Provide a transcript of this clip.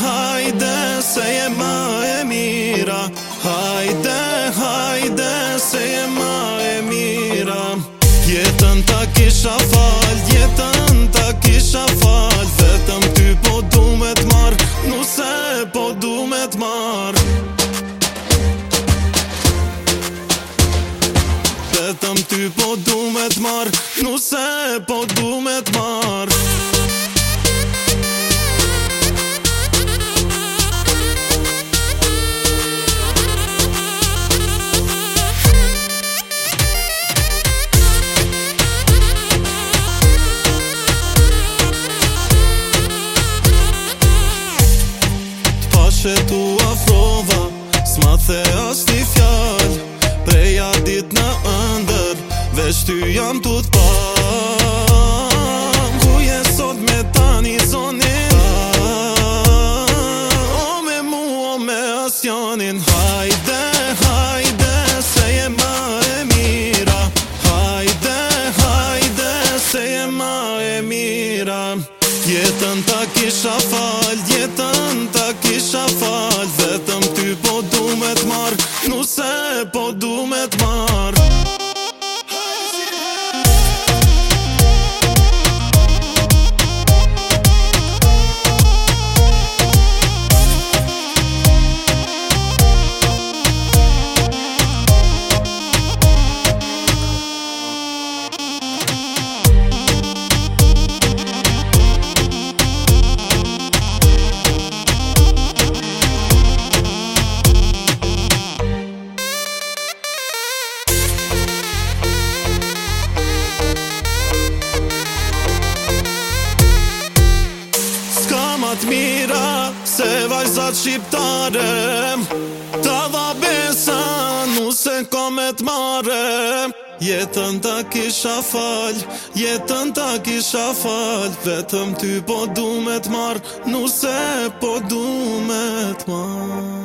hajde se je ma e mira Hajde, hajde se je ma e mira Jetën ta kisha fal, jetën ta kisha fal Vetëm ty po du me t'mar, nuse po du me t'mar Vetëm ty po du me t'mar, nuse po du me t'mar që tu afrova Sma the asti fjall Preja dit në ndër Vesh ty jam tu pa Djetën ta kisha fal, djetën ta kisha fal Vetëm ty po du me t'mar, nuse po du mira Se vajzat shqiptare Ta dha besa Nu se kome të mare Jetën ta kisha fal Jetën ta kisha fal Vetëm ty po du me të mar Nu se po du me të mar